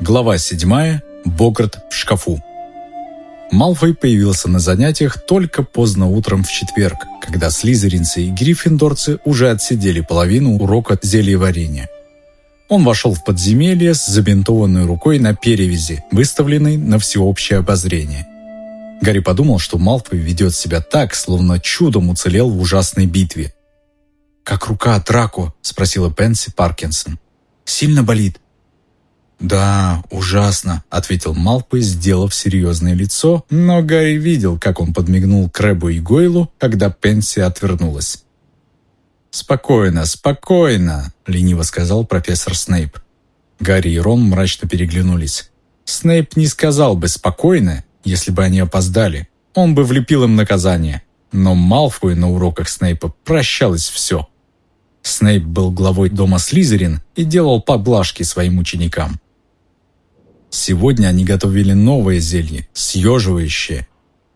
Глава 7. Богарт в шкафу. Малфой появился на занятиях только поздно утром в четверг, когда слизеринцы и гриффиндорцы уже отсидели половину урока зельеварения. Он вошел в подземелье с забинтованной рукой на перевязи, выставленной на всеобщее обозрение. Гарри подумал, что Малфой ведет себя так, словно чудом уцелел в ужасной битве. «Как рука Драко?» – спросила Пенси Паркинсон. «Сильно болит?» «Да, ужасно», — ответил Малпой, сделав серьезное лицо, но Гарри видел, как он подмигнул Крэбу и Гойлу, когда Пенси отвернулась. «Спокойно, спокойно», — лениво сказал профессор Снейп. Гарри и Рон мрачно переглянулись. Снейп не сказал бы «спокойно», если бы они опоздали. Он бы влепил им наказание. Но Малфою на уроках Снейпа прощалось все. Снейп был главой дома Слизерин и делал поблажки своим ученикам. Сегодня они готовили новое зелье, съеживающее.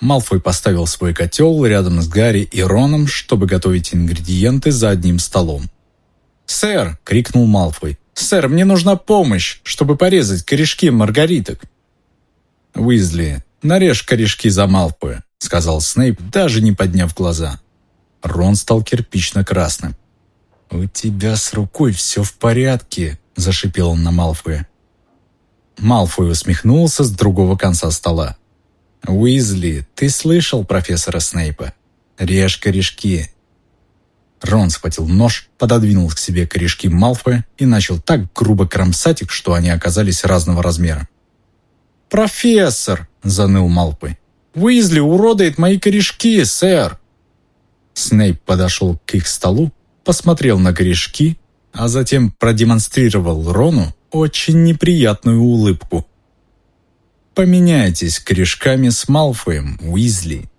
Малфой поставил свой котел рядом с Гарри и Роном, чтобы готовить ингредиенты за одним столом. «Сэр!» — крикнул Малфой. «Сэр, мне нужна помощь, чтобы порезать корешки маргариток!» «Уизли, нарежь корешки за Малфоя», — сказал Снейп, даже не подняв глаза. Рон стал кирпично-красным. «У тебя с рукой все в порядке», — зашипел он на Малфоя. Малфой усмехнулся с другого конца стола. «Уизли, ты слышал профессора Снейпа? Режь корешки». Рон схватил нож, пододвинул к себе корешки Малфоя и начал так грубо кромсать их, что они оказались разного размера. «Профессор!» – заныл Малфой. «Уизли уродает мои корешки, сэр!» Снейп подошел к их столу, посмотрел на корешки, а затем продемонстрировал Рону очень неприятную улыбку. «Поменяйтесь корешками с Малфоем, Уизли».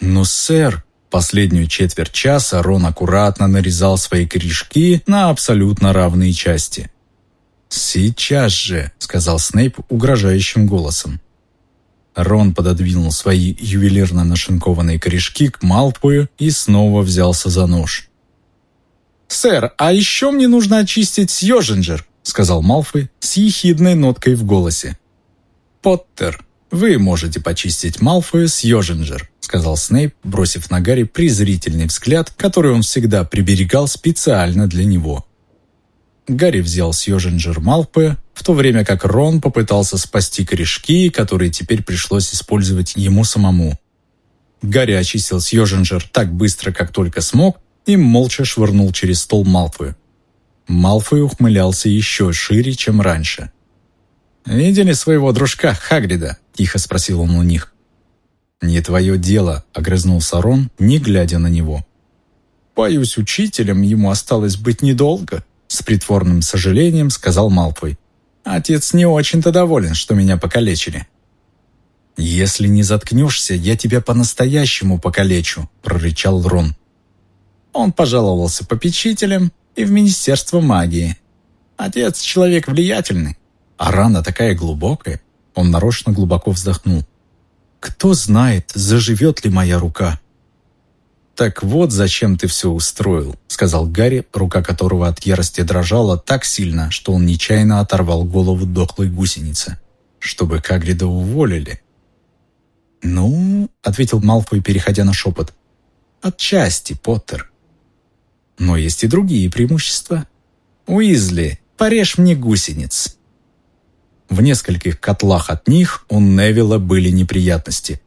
«Ну, сэр», Последнюю четверть часа Рон аккуратно нарезал свои корешки на абсолютно равные части. «Сейчас же», — сказал Снейп угрожающим голосом. Рон пододвинул свои ювелирно нашинкованные корешки к Малфою и снова взялся за нож. «Сэр, а еще мне нужно очистить Сьожинджер», сказал Малфой с ехидной ноткой в голосе. «Поттер, вы можете почистить Малфоя с Йожинджер», сказал Снейп, бросив на Гарри презрительный взгляд, который он всегда приберегал специально для него. Гарри взял с Йожинджер Малфоя, в то время как Рон попытался спасти корешки, которые теперь пришлось использовать ему самому. Гарри очистил Сьожинджер так быстро, как только смог, и молча швырнул через стол Малфою. Малфой ухмылялся еще шире, чем раньше. «Видели своего дружка Хагрида?» – тихо спросил он у них. «Не твое дело», – огрызнулся Рон, не глядя на него. «Боюсь, учителем ему осталось быть недолго», – с притворным сожалением сказал Малфой. «Отец не очень-то доволен, что меня покалечили». «Если не заткнешься, я тебя по-настоящему покалечу», – прорычал Рон. Он пожаловался попечителям, и в Министерство магии. Отец человек влиятельный, а рана такая глубокая. Он нарочно глубоко вздохнул. Кто знает, заживет ли моя рука. «Так вот зачем ты все устроил», — сказал Гарри, рука которого от ярости дрожала так сильно, что он нечаянно оторвал голову дохлой гусеницы. «Чтобы Кагрида уволили». «Ну», — ответил Малфой, переходя на шепот, — «отчасти, Поттер. Но есть и другие преимущества. Уизли, порежь мне гусениц. В нескольких котлах от них у Невилла были неприятности.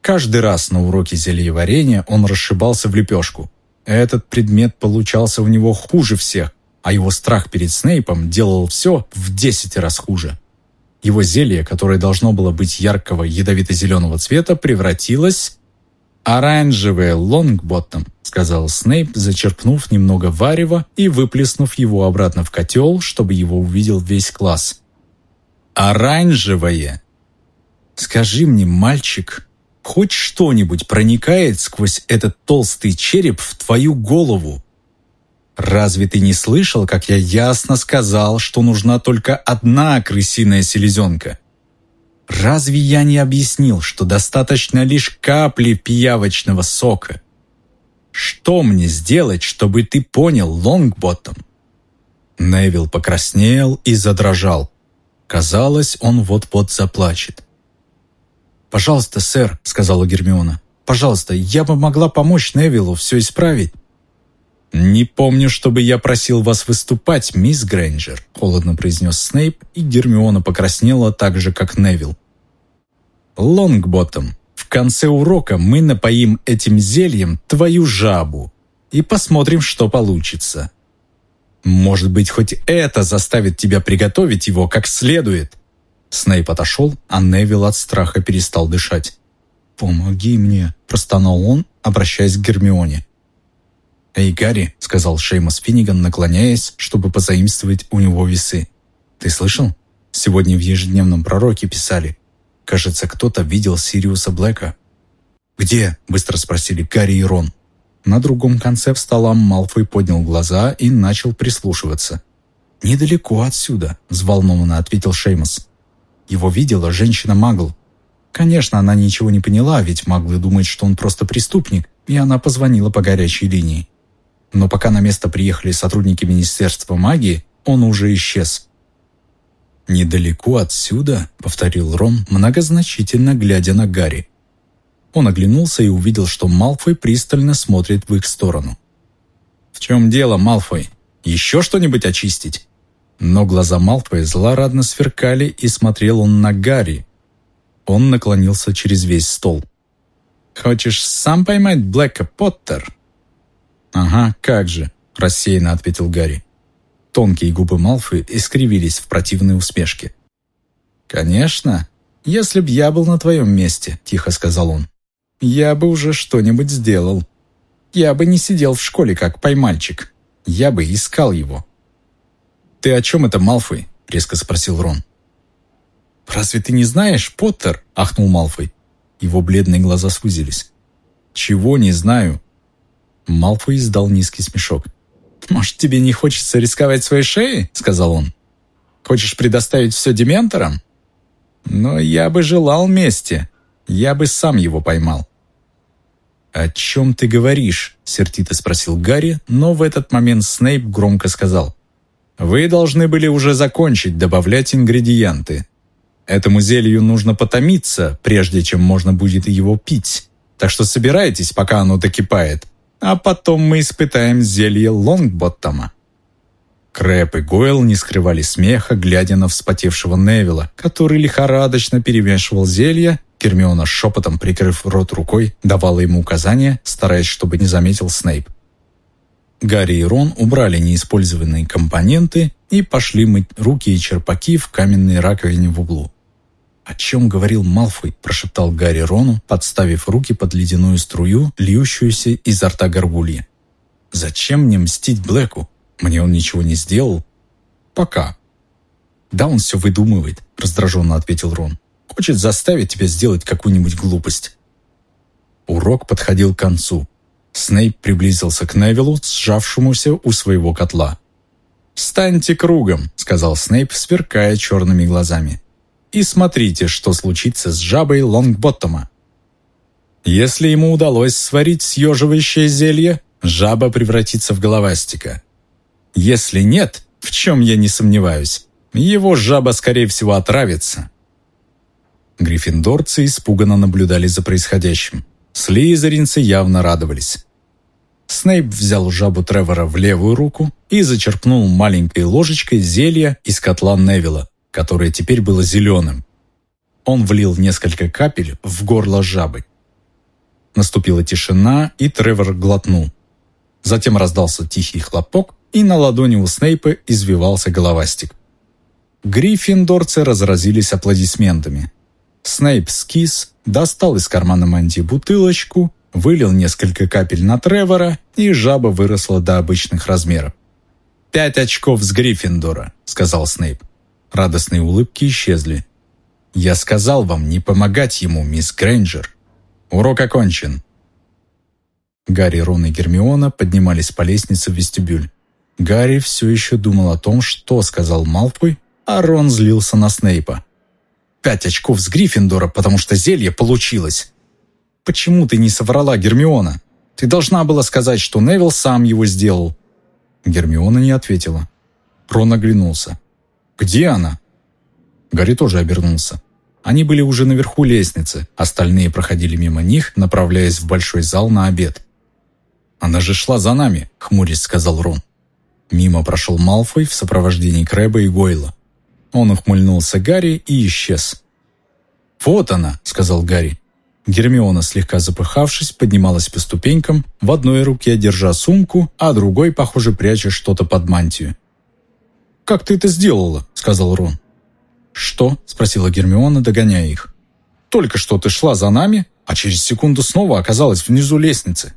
Каждый раз на уроке зельеварения он расшибался в лепешку. Этот предмет получался у него хуже всех, а его страх перед Снейпом делал все в десять раз хуже. Его зелье, которое должно было быть яркого ядовито-зеленого цвета, превратилось «Оранжевый лонгботтом», — сказал Снейп, зачерпнув немного варева и выплеснув его обратно в котел, чтобы его увидел весь класс. «Оранжевое!» «Скажи мне, мальчик, хоть что-нибудь проникает сквозь этот толстый череп в твою голову?» «Разве ты не слышал, как я ясно сказал, что нужна только одна крысиная селезенка?» Разве я не объяснил, что достаточно лишь капли пиявочного сока? Что мне сделать, чтобы ты понял, Лонгботтом?» Невил покраснел и задрожал. Казалось, он вот-вот заплачет. «Пожалуйста, сэр», — сказала Гермиона. «Пожалуйста, я бы могла помочь Невиллу все исправить». «Не помню, чтобы я просил вас выступать, мисс Грейнджер», — холодно произнес Снейп, и Гермиона покраснела так же, как Невилл. «Лонгботтом, в конце урока мы напоим этим зельем твою жабу и посмотрим, что получится. Может быть, хоть это заставит тебя приготовить его как следует». Снейп отошел, а Невилл от страха перестал дышать. «Помоги мне», – простонал он, обращаясь к Гермионе. «Эй, Гарри», — сказал Шеймус Финниган, наклоняясь, чтобы позаимствовать у него весы. «Ты слышал? Сегодня в ежедневном пророке писали. Кажется, кто-то видел Сириуса Блэка». «Где?» — быстро спросили Гарри и Рон. На другом конце стола Малфой поднял глаза и начал прислушиваться. «Недалеко отсюда», — взволнованно ответил Шеймус. «Его видела женщина-магл. Конечно, она ничего не поняла, ведь маглы думают, что он просто преступник, и она позвонила по горячей линии. Но пока на место приехали сотрудники Министерства магии, он уже исчез. «Недалеко отсюда», — повторил Рон, многозначительно глядя на Гарри. Он оглянулся и увидел, что Малфой пристально смотрит в их сторону. «В чем дело, Малфой? Еще что-нибудь очистить?» Но глаза Малфоя злорадно сверкали, и смотрел он на Гарри. Он наклонился через весь стол. «Хочешь сам поймать Блэка, Поттер?» «Ага, как же», – рассеянно ответил Гарри. Тонкие губы Малфы искривились в противной усмешке. «Конечно. Если б я был на твоем месте», – тихо сказал он, – «я бы уже что-нибудь сделал. Я бы не сидел в школе как поймальчик. Я бы искал его». «Ты о чем это, Малфой?» – резко спросил Рон. «Разве ты не знаешь, Поттер?» – ахнул Малфой. Его бледные глаза сузились. «Чего не знаю?» Малфой издал низкий смешок. «Может, тебе не хочется рисковать своей шеей?» — сказал он. «Хочешь предоставить все дементорам?» «Но я бы желал мести. Я бы сам его поймал». «О чем ты говоришь?» — сердито спросил Гарри, но в этот момент Снейп громко сказал. «Вы должны были уже закончить добавлять ингредиенты. Этому зелью нужно потомиться, прежде чем можно будет его пить. Так что собирайтесь, пока оно докипает а потом мы испытаем зелье Лонгботтома». Крэп и Гойл не скрывали смеха, глядя на вспотевшего Невилла, который лихорадочно перемешивал зелье. Гермиона шепотом, прикрыв рот рукой, давала ему указания, стараясь, чтобы не заметил Снейп. Гарри и Рон убрали неиспользованные компоненты и пошли мыть руки и черпаки в каменной раковине в углу. «О чем говорил Малфой?» – прошептал Гарри Рону, подставив руки под ледяную струю, льющуюся изо рта горгульи. «Зачем мне мстить Блэку? Мне он ничего не сделал?» «Пока». «Да он все выдумывает», – раздраженно ответил Рон. «Хочет заставить тебя сделать какую-нибудь глупость». Урок подходил к концу. Снейп приблизился к Невилу, сжавшемуся у своего котла. «Станьте кругом», — сказал Снейп, сверкая черными глазами и смотрите, что случится с жабой Лонгботтома. Если ему удалось сварить съеживающее зелье, жаба превратится в головастика. Если нет, в чем я не сомневаюсь, его жаба, скорее всего, отравится. Гриффиндорцы испуганно наблюдали за происходящим. Слизеринцы явно радовались. Снейп взял жабу Тревора в левую руку и зачерпнул маленькой ложечкой зелья из котла Невилла, которое теперь было зеленым. Он влил несколько капель в горло жабы. Наступила тишина, и Тревор глотнул. Затем раздался тихий хлопок, и на ладони у Снейпа извивался головастик. Гриффиндорцы разразились аплодисментами. Снейп скис, достал из кармана мантии бутылочку, вылил несколько капель на Тревора, и жаба выросла до обычных размеров. «Пять очков с Гриффиндора», — сказал Снейп. Радостные улыбки исчезли. «Я сказал вам не помогать ему, мисс Грэнджер. Урок окончен». Гарри, Рон и Гермиона поднимались по лестнице в вестибюль. Гарри все еще думал о том, что сказал Малфой, а Рон злился на Снейпа. «Пять очков с Гриффиндора, потому что зелье получилось!» «Почему ты не соврала, Гермиона? Ты должна была сказать, что Невил сам его сделал». Гермиона не ответила. Рон оглянулся. «Где она?» Гарри тоже обернулся. Они были уже наверху лестницы, остальные проходили мимо них, направляясь в большой зал на обед. «Она же шла за нами», — хмурясь сказал Рон. Мимо прошел Малфой в сопровождении Крэба и Гойла. Он ухмыльнулся Гарри и исчез. «Вот она», — сказал Гарри. Гермиона, слегка запыхавшись, поднималась по ступенькам, в одной руке держа сумку, а другой, похоже, пряча что-то под мантию. «Как ты это сделала?» — сказал Рон. «Что?» — спросила Гермиона, догоняя их. «Только что ты шла за нами, а через секунду снова оказалась внизу лестницы».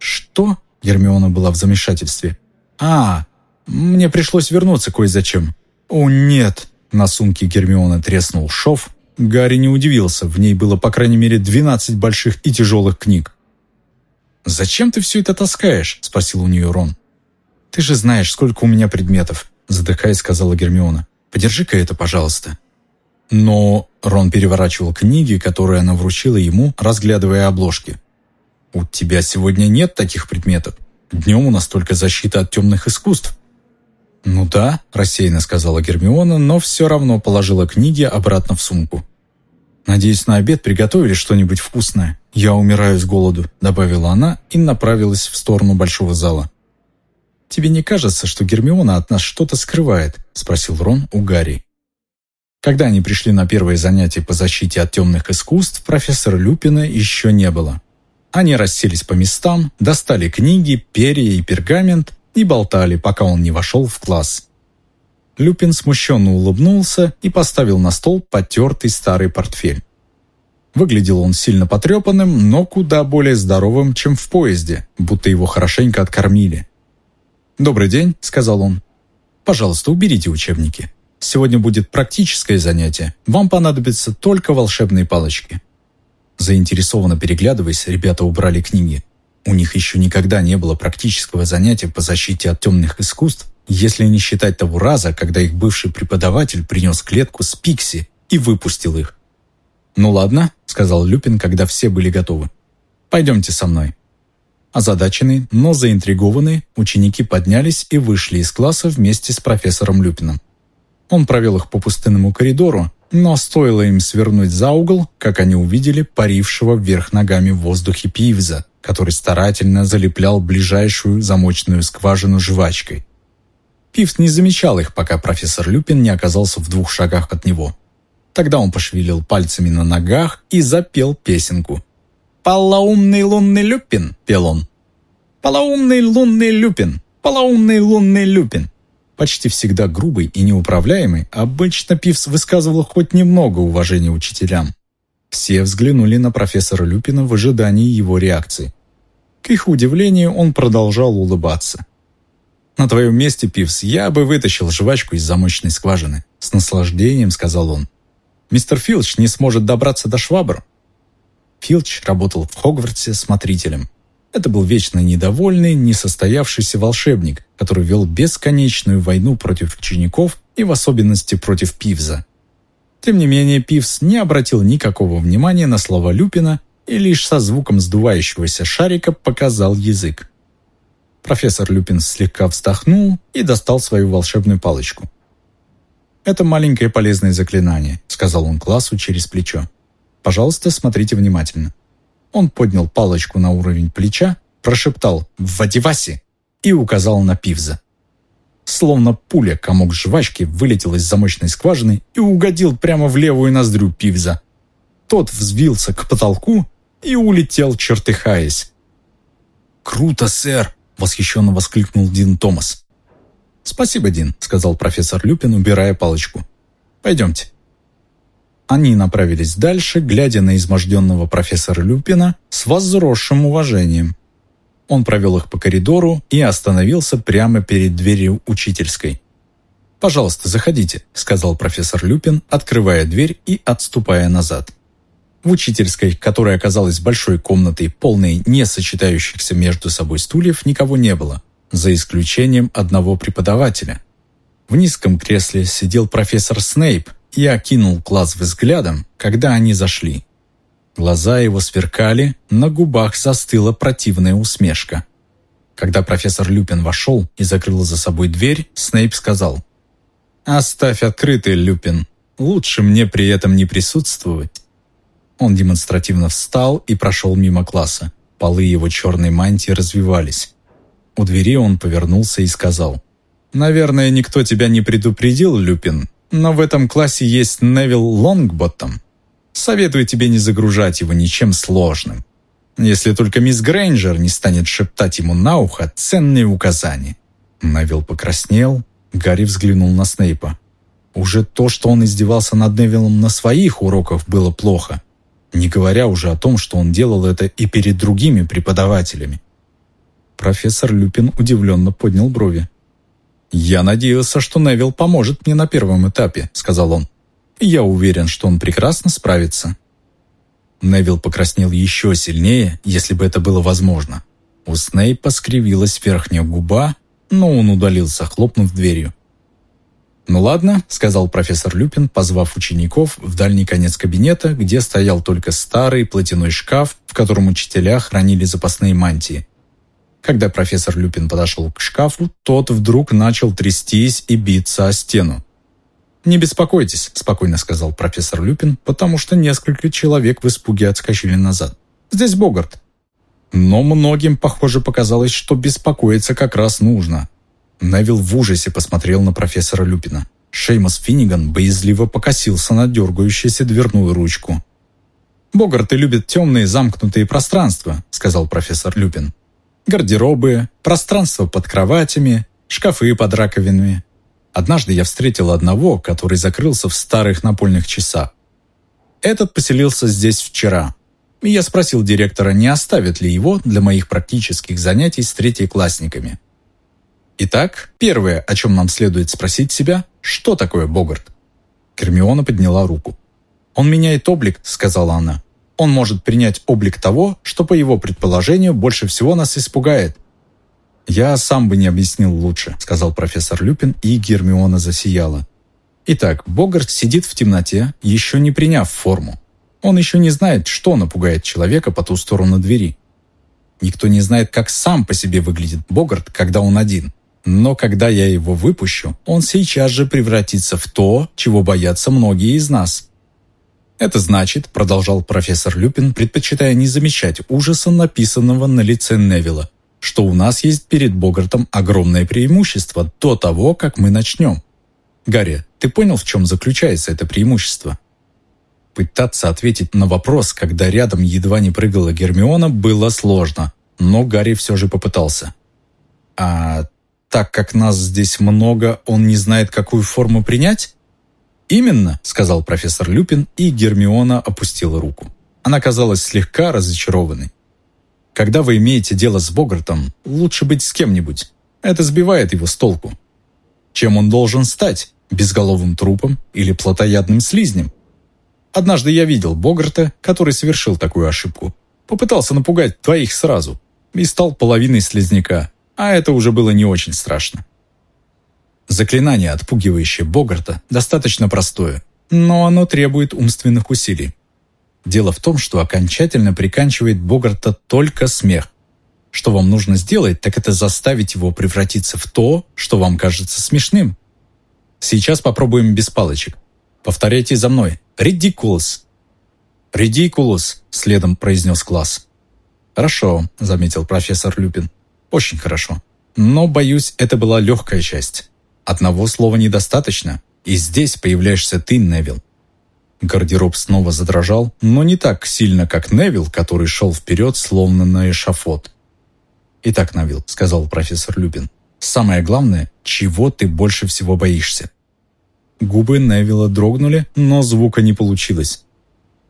«Что?» — Гермиона была в замешательстве. «А, мне пришлось вернуться кое-зачем». «О, нет!» — на сумке Гермиона треснул шов. Гарри не удивился, в ней было по крайней мере 12 больших и тяжелых книг. «Зачем ты все это таскаешь?» — спросил у нее Рон. «Ты же знаешь, сколько у меня предметов», — задыхаясь, сказала Гермиона. Подержи-ка это, пожалуйста». Но Рон переворачивал книги, которые она вручила ему, разглядывая обложки. «У тебя сегодня нет таких предметов. Днем у нас только защита от темных искусств». «Ну да», – рассеянно сказала Гермиона, но все равно положила книги обратно в сумку. «Надеюсь, на обед приготовили что-нибудь вкусное. Я умираю с голоду», – добавила она и направилась в сторону большого зала. «Тебе не кажется, что Гермиона от нас что-то скрывает?» – спросил Рон у Гарри. Когда они пришли на первое занятие по защите от темных искусств, профессора Люпина еще не было. Они расселись по местам, достали книги, перья и пергамент и болтали, пока он не вошел в класс. Люпин смущенно улыбнулся и поставил на стол потертый старый портфель. Выглядел он сильно потрепанным, но куда более здоровым, чем в поезде, будто его хорошенько откормили. «Добрый день», — сказал он. «Пожалуйста, уберите учебники. Сегодня будет практическое занятие. Вам понадобятся только волшебные палочки». Заинтересованно переглядываясь, ребята убрали книги. У них еще никогда не было практического занятия по защите от темных искусств, если не считать того раза, когда их бывший преподаватель принес клетку с пикси и выпустил их. «Ну ладно», — сказал Люпин, когда все были готовы. «Пойдемте со мной». Озадаченные, но заинтригованные, ученики поднялись и вышли из класса вместе с профессором Люпином. Он провел их по пустынному коридору, но стоило им свернуть за угол, как они увидели парившего вверх ногами в воздухе Пивза, который старательно залеплял ближайшую замочную скважину жвачкой. Пивз не замечал их, пока профессор Люпин не оказался в двух шагах от него. Тогда он пошевелил пальцами на ногах и запел песенку – «Полоумный лунный люпин», — пел он. «Полоумный лунный люпин, полоумный лунный люпин». Почти всегда грубый и неуправляемый, обычно Пивс высказывал хоть немного уважения учителям. Все взглянули на профессора Люпина в ожидании его реакции. К их удивлению, он продолжал улыбаться. «На твоем месте, Пивс, я бы вытащил жвачку из замочной скважины», — с наслаждением сказал он. «Мистер Филч не сможет добраться до швабр, Филч работал в Хогвартсе смотрителем. Это был вечно недовольный, несостоявшийся волшебник, который вел бесконечную войну против учеников и в особенности против Пивза. Тем не менее, Пивз не обратил никакого внимания на слова Люпина и лишь со звуком сдувающегося шарика показал язык. Профессор Люпин слегка вздохнул и достал свою волшебную палочку. «Это маленькое полезное заклинание», — сказал он классу через плечо. Пожалуйста, смотрите внимательно». Он поднял палочку на уровень плеча, прошептал «Вадиваси» и указал на Пивза. Словно пуля комок жвачки вылетел из замочной скважины и угодил прямо в левую ноздрю Пивза. Тот взвился к потолку и улетел, чертыхаясь. «Круто, сэр!» — восхищенно воскликнул Дин Томас. «Спасибо, Дин», — сказал профессор Люпин, убирая палочку. «Пойдемте». Они направились дальше, глядя на изможденного профессора Люпина с возросшим уважением. Он провел их по коридору и остановился прямо перед дверью учительской. «Пожалуйста, заходите», — сказал профессор Люпин, открывая дверь и отступая назад. В учительской, которая оказалась большой комнатой, полной не сочетающихся между собой стульев, никого не было, за исключением одного преподавателя. В низком кресле сидел профессор Снейп, и окинул класс взглядом, когда они зашли. Глаза его сверкали, на губах застыла противная усмешка. Когда профессор Люпин вошел и закрыл за собой дверь, Снейп сказал, «Оставь открытый, Люпин. Лучше мне при этом не присутствовать». Он демонстративно встал и прошел мимо класса. Полы его черной мантии развивались. У двери он повернулся и сказал. «Наверное, никто тебя не предупредил, Люпин, но в этом классе есть Невил Лонгботтом. Советую тебе не загружать его ничем сложным. Если только мисс Грейнджер не станет шептать ему на ухо ценные указания». Невил покраснел, Гарри взглянул на Снейпа. Уже то, что он издевался над Невиллом на своих уроках, было плохо, не говоря уже о том, что он делал это и перед другими преподавателями. Профессор Люпин удивленно поднял брови. «Я надеялся, что Невилл поможет мне на первом этапе», — сказал он. «Я уверен, что он прекрасно справится». Невилл покраснел еще сильнее, если бы это было возможно. У Снейпа скривилась верхняя губа, но он удалился, хлопнув дверью. «Ну ладно», — сказал профессор Люпин, позвав учеников в дальний конец кабинета, где стоял только старый платяной шкаф, в котором учителя хранили запасные мантии. Когда профессор Люпин подошел к шкафу, тот вдруг начал трястись и биться о стену. «Не беспокойтесь», — спокойно сказал профессор Люпин, потому что несколько человек в испуге отскочили назад. «Здесь Богарт». Но многим, похоже, показалось, что беспокоиться как раз нужно. Невил в ужасе посмотрел на профессора Люпина. Шеймос Финниган боязливо покосился на дергающуюся дверную ручку. «Богарты любят темные замкнутые пространства», — сказал профессор Люпин. «Гардеробы, пространство под кроватями, шкафы под раковинами. Однажды я встретил одного, который закрылся в старых напольных часах. Этот поселился здесь вчера. Я спросил директора, не оставят ли его для моих практических занятий с третьеклассниками. Итак, первое, о чем нам следует спросить себя, что такое Богарт? Кермиона подняла руку. «Он меняет облик», — сказала она. «Он может принять облик того, что, по его предположению, больше всего нас испугает». «Я сам бы не объяснил лучше», — сказал профессор Люпин, и Гермиона засияла. Итак, Богарт сидит в темноте, еще не приняв форму. Он еще не знает, что напугает человека по ту сторону двери. Никто не знает, как сам по себе выглядит Богарт, когда он один. Но когда я его выпущу, он сейчас же превратится в то, чего боятся многие из нас. Это значит, продолжал профессор Люпин, предпочитая не замечать ужаса, написанного на лице Невилла, что у нас есть перед Богартом огромное преимущество до того, как мы начнем. Гарри, ты понял, в чем заключается это преимущество? Пытаться ответить на вопрос, когда рядом едва не прыгала Гермиона, было сложно, но Гарри все же попытался. «А так как нас здесь много, он не знает, какую форму принять?» «Именно», — сказал профессор Люпин, и Гермиона опустила руку. Она казалась слегка разочарованной. «Когда вы имеете дело с Богартом, лучше быть с кем-нибудь. Это сбивает его с толку. Чем он должен стать? Безголовым трупом или плотоядным слизнем? Однажды я видел Богарта, который совершил такую ошибку. Попытался напугать двоих сразу и стал половиной слизняка а это уже было не очень страшно. Заклинание, отпугивающее Богарта, достаточно простое, но оно требует умственных усилий. Дело в том, что окончательно приканчивает Богарта только смех. Что вам нужно сделать, так это заставить его превратиться в то, что вам кажется смешным. Сейчас попробуем без палочек. Повторяйте за мной. «Редикулос». «Редикулос», — следом произнес класс. «Хорошо», — заметил профессор Люпин. Очень хорошо. Но, боюсь, это была легкая часть. Одного слова недостаточно, и здесь появляешься ты, Невил. Гардероб снова задрожал, но не так сильно, как Невил, который шел вперед, словно на эшафот. «Итак, Невил», — сказал профессор Любин, — «самое главное, чего ты больше всего боишься?» Губы Невилла дрогнули, но звука не получилось.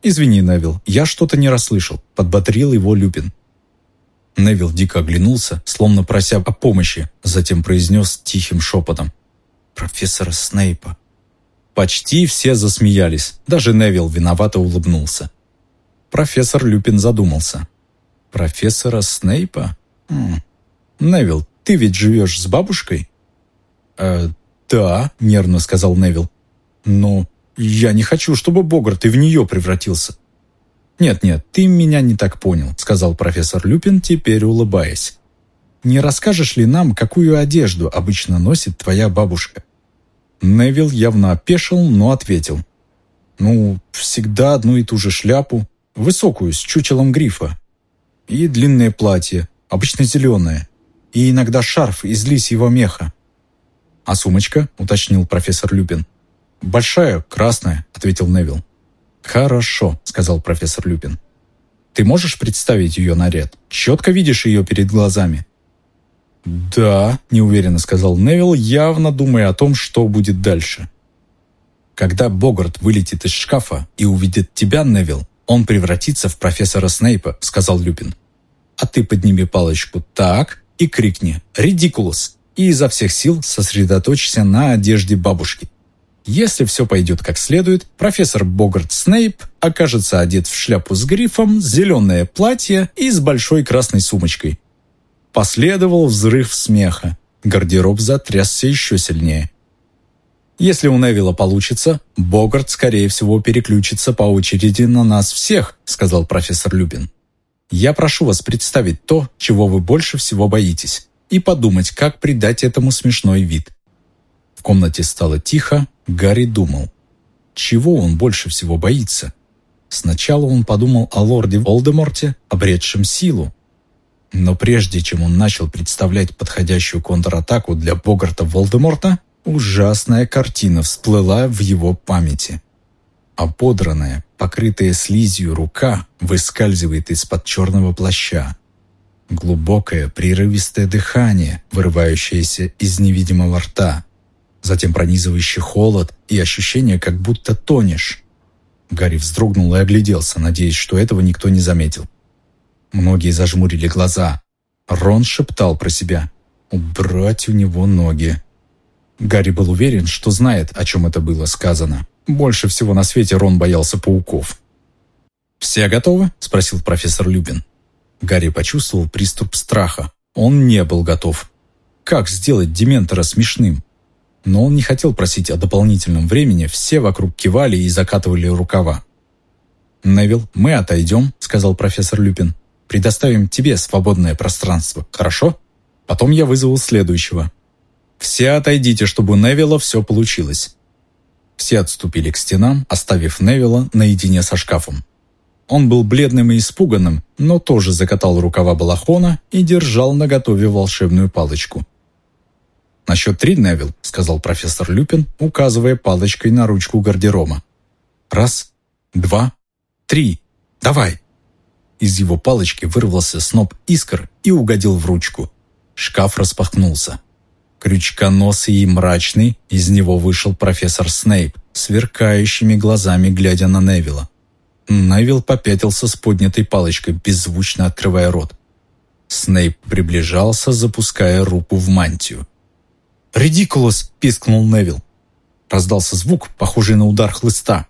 «Извини, Невил, я что-то не расслышал», — подбодрил его Люпин. Невил дико оглянулся, словно прося о помощи, затем произнес тихим шепотом. «Профессора Снейпа». Почти все засмеялись, даже Невил виновато улыбнулся. Профессор Люпин задумался. «Профессора Снейпа? М Невил, ты ведь живешь с бабушкой?» «Э, да», — нервно сказал Невил. «Но я не хочу, чтобы Богарт и в нее превратился. «Нет-нет, ты меня не так понял», — сказал профессор Люпин, теперь улыбаясь. «Не расскажешь ли нам, какую одежду обычно носит твоя бабушка?» Невил явно опешил, но ответил. Ну, всегда одну и ту же шляпу, высокую, с чучелом грифа. И длинное платье, обычно зеленое. И иногда шарф из лисьего меха. «А сумочка?» — уточнил профессор Люпин. «Большая, красная», — ответил Невил. «Хорошо», — сказал профессор Люпин. «Ты можешь представить ее наряд? Четко видишь ее перед глазами?» «Да», — неуверенно сказал Невил, явно думая о том, что будет дальше. «Когда Богарт вылетит из шкафа и увидит тебя, Невил, он превратится в профессора Снейпа», — сказал Люпин. «А ты подними палочку так и крикни «Редикулус!» и изо всех сил сосредоточься на одежде бабушки. Если все пойдет как следует, профессор Богарт Снейп окажется одет в шляпу с грифом, зеленое платье и с большой красной сумочкой. Последовал взрыв смеха. Гардероб затрясся еще сильнее. Если у Невилла получится, Богарт, скорее всего, переключится по очереди на нас всех, сказал профессор Любин. Я прошу вас представить то, чего вы больше всего боитесь, и подумать, как придать этому смешной вид. В комнате стало тихо, Гарри думал. Чего он больше всего боится? Сначала он подумал о лорде Волдеморте, обретшем силу, но прежде чем он начал представлять подходящую контратаку для Богарта Волдеморта, ужасная картина всплыла в его памяти. Ободранная, покрытая слизью рука выскальзывает из-под черного плаща. Глубокое, прерывистое дыхание, вырывающееся из невидимого рта. Затем пронизывающий холод и ощущение, как будто тонешь. Гарри вздрогнул и огляделся, надеясь, что этого никто не заметил. Многие зажмурили глаза. Рон шептал про себя. «Убрать у него ноги». Гарри был уверен, что знает, о чем это было сказано. Больше всего на свете Рон боялся пауков. «Все готовы?» – спросил профессор Любин. Гарри почувствовал приступ страха. Он не был готов. Как сделать Дементора смешным? Но он не хотел просить о дополнительном времени, все вокруг кивали и закатывали рукава. «Невил, мы отойдем», – сказал профессор Люпин предоставим тебе свободное пространство, хорошо? Потом я вызову следующего. Все отойдите, чтобы у Невилла все получилось». Все отступили к стенам, оставив Невилла наедине со шкафом. Он был бледным и испуганным, но тоже закатал рукава балахона и держал наготове волшебную палочку. «На счет три, Невилл», — сказал профессор Люпин, указывая палочкой на ручку гардероба. «Раз, два, три. Давай!» Из его палочки вырвался сноп искр и угодил в ручку. Шкаф распахнулся. Крючконосый и мрачный, из него вышел профессор Снейп, сверкающими глазами глядя на Невилла. Невилл попятился с поднятой палочкой, беззвучно открывая рот. Снейп приближался, запуская руку в мантию. «Редикулос!» – пискнул Невилл. Раздался звук, похожий на удар хлыста.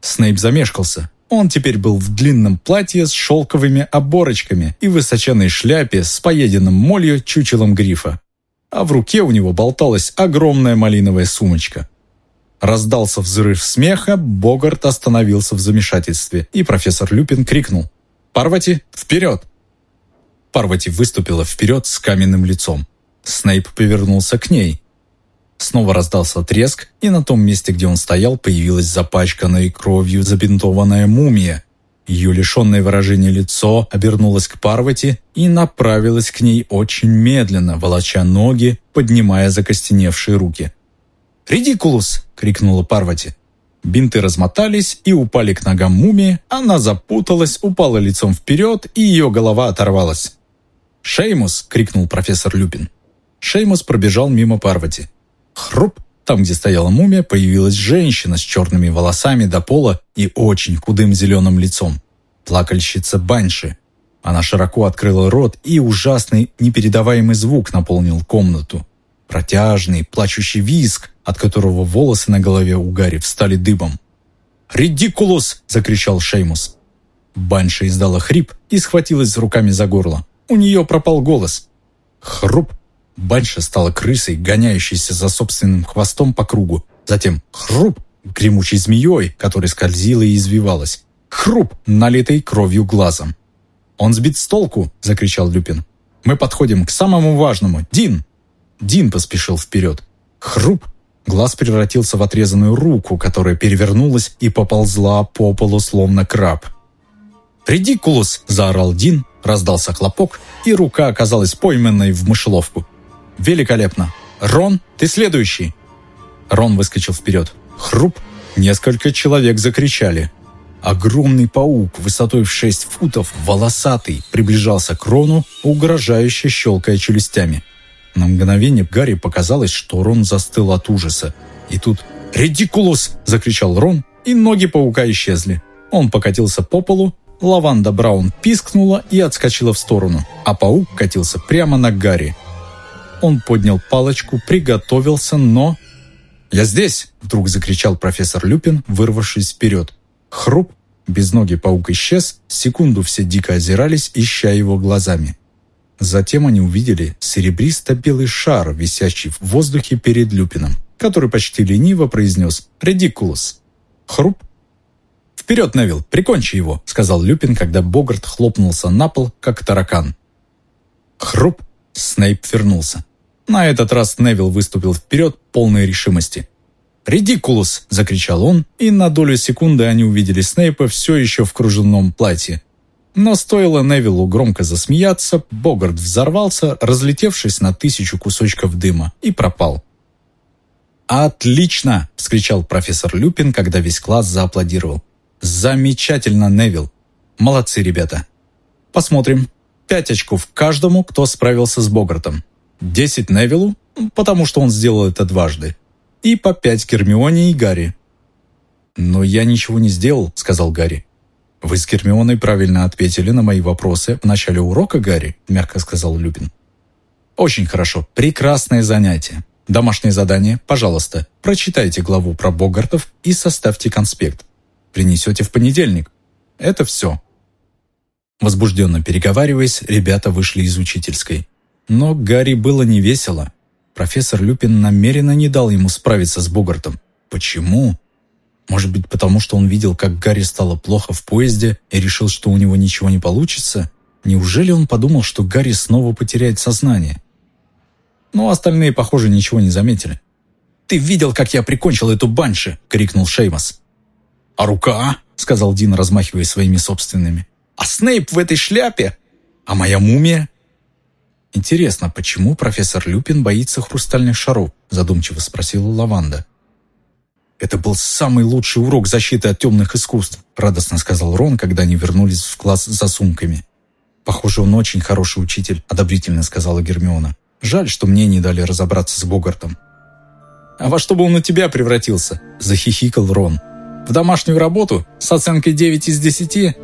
Снейп замешкался, он теперь был в длинном платье с шелковыми оборочками и высоченной шляпе с поеденным молью чучелом грифа. А в руке у него болталась огромная малиновая сумочка. Раздался взрыв смеха, Богарт остановился в замешательстве, и профессор Люпин крикнул «Парвати, вперед!». Парвати выступила вперед с каменным лицом. Снейп повернулся к ней. Снова раздался треск, и на том месте, где он стоял, появилась запачканная кровью забинтованная мумия. Ее лишенное выражение лицо обернулось к Парвати и направилось к ней очень медленно, волоча ноги, поднимая закостеневшие руки. «Редикулус!» — крикнула Парвати. Бинты размотались и упали к ногам мумии, она запуталась, упала лицом вперед, и ее голова оторвалась. «Шеймус!» — крикнул профессор Люпин. Шеймус пробежал мимо Парвати. Хруп! Там, где стояла мумия, появилась женщина с черными волосами до пола и очень худым зеленым лицом. Плакальщица Банши. Она широко открыла рот, и ужасный, непередаваемый звук наполнил комнату. Протяжный, плачущий визг, от которого волосы на голове у Гарри встали дыбом. «Редикулус!» – закричал Шеймус. Банша издала хрип и схватилась руками за горло. У нее пропал голос. Хруп! Банша стала крысой, гоняющейся за собственным хвостом по кругу. Затем хруп, гремучей змеей, которая скользила и извивалась. Хруп, налитой кровью глазом. «Он сбит с толку!» – закричал Люпин. «Мы подходим к самому важному. Дин!» Дин поспешил вперед. Хруп! Глаз превратился в отрезанную руку, которая перевернулась и поползла по полу, словно краб. «Редикулус!» – заорал Дин, раздался хлопок, и рука оказалась пойманной в мышеловку. «Великолепно! Рон, ты следующий!» Рон выскочил вперед. Хруп! Несколько человек закричали. Огромный паук, высотой в 6 футов, волосатый, приближался к Рону, угрожающе щелкая челюстями. На мгновение Гарри показалось, что Рон застыл от ужаса. И тут «Редикулус!» – закричал Рон, и ноги паука исчезли. Он покатился по полу, лаванда Браун пискнула и отскочила в сторону, а паук катился прямо на Гарри. Он поднял палочку, приготовился, но... «Я здесь!» – вдруг закричал профессор Люпин, вырвавшись вперед. Хруп, безногий паук исчез, секунду все дико озирались, ища его глазами. Затем они увидели серебристо-белый шар, висящий в воздухе перед Люпином, который почти лениво произнес «Редикулус». Хруп. «Вперед, Невил, прикончи его», — сказал Люпин, когда Богарт хлопнулся на пол, как таракан. Хруп. Снейп вернулся. На этот раз Невил выступил вперед полной решимости. «Редикулус!» – закричал он, и на долю секунды они увидели Снейпа все еще в кружевном платье, но стоило Невиллу громко засмеяться, Богарт взорвался, разлетевшись на тысячу кусочков дыма, и пропал. «Отлично!» – вскричал профессор Люпин, когда весь класс зааплодировал. «Замечательно, Невилл! Молодцы, ребята! Посмотрим. Пять очков каждому, кто справился с Богартом. Десять Невиллу, потому что он сделал это дважды. И по пять Гермионе и Гарри». «Но я ничего не сделал», – сказал Гарри. «Вы с Гермионой правильно ответили на мои вопросы в начале урока, Гарри», – мягко сказал Люпин. «Очень хорошо. Прекрасное занятие. Домашнее задание, пожалуйста, прочитайте главу про Богартов и составьте конспект. Принесете в понедельник. Это все». Возбужденно переговариваясь, ребята вышли из учительской. Но Гарри было не весело. Профессор Люпин намеренно не дал ему справиться с Богартом. Почему? Может быть, потому что он видел, как Гарри стало плохо в поезде и решил, что у него ничего не получится? Неужели он подумал, что Гарри снова потеряет сознание? Но остальные, похоже, ничего не заметили. «Ты видел, как я прикончил эту банши?» — крикнул Шеймас. «А рука?» — сказал Дин, размахивая своими собственными. «А Снейп в этой шляпе? А моя мумия?» «Интересно, почему профессор Люпин боится хрустальных шаров?» — задумчиво спросила Лаванда. «Это был самый лучший урок защиты от темных искусств», радостно сказал Рон, когда они вернулись в класс за сумками. «Похоже, он очень хороший учитель», одобрительно сказала Гермиона. «Жаль, что мне не дали разобраться с Богартом». «А во что бы он у тебя превратился?» – захихикал Рон. «В домашнюю работу? С оценкой 9 из 10?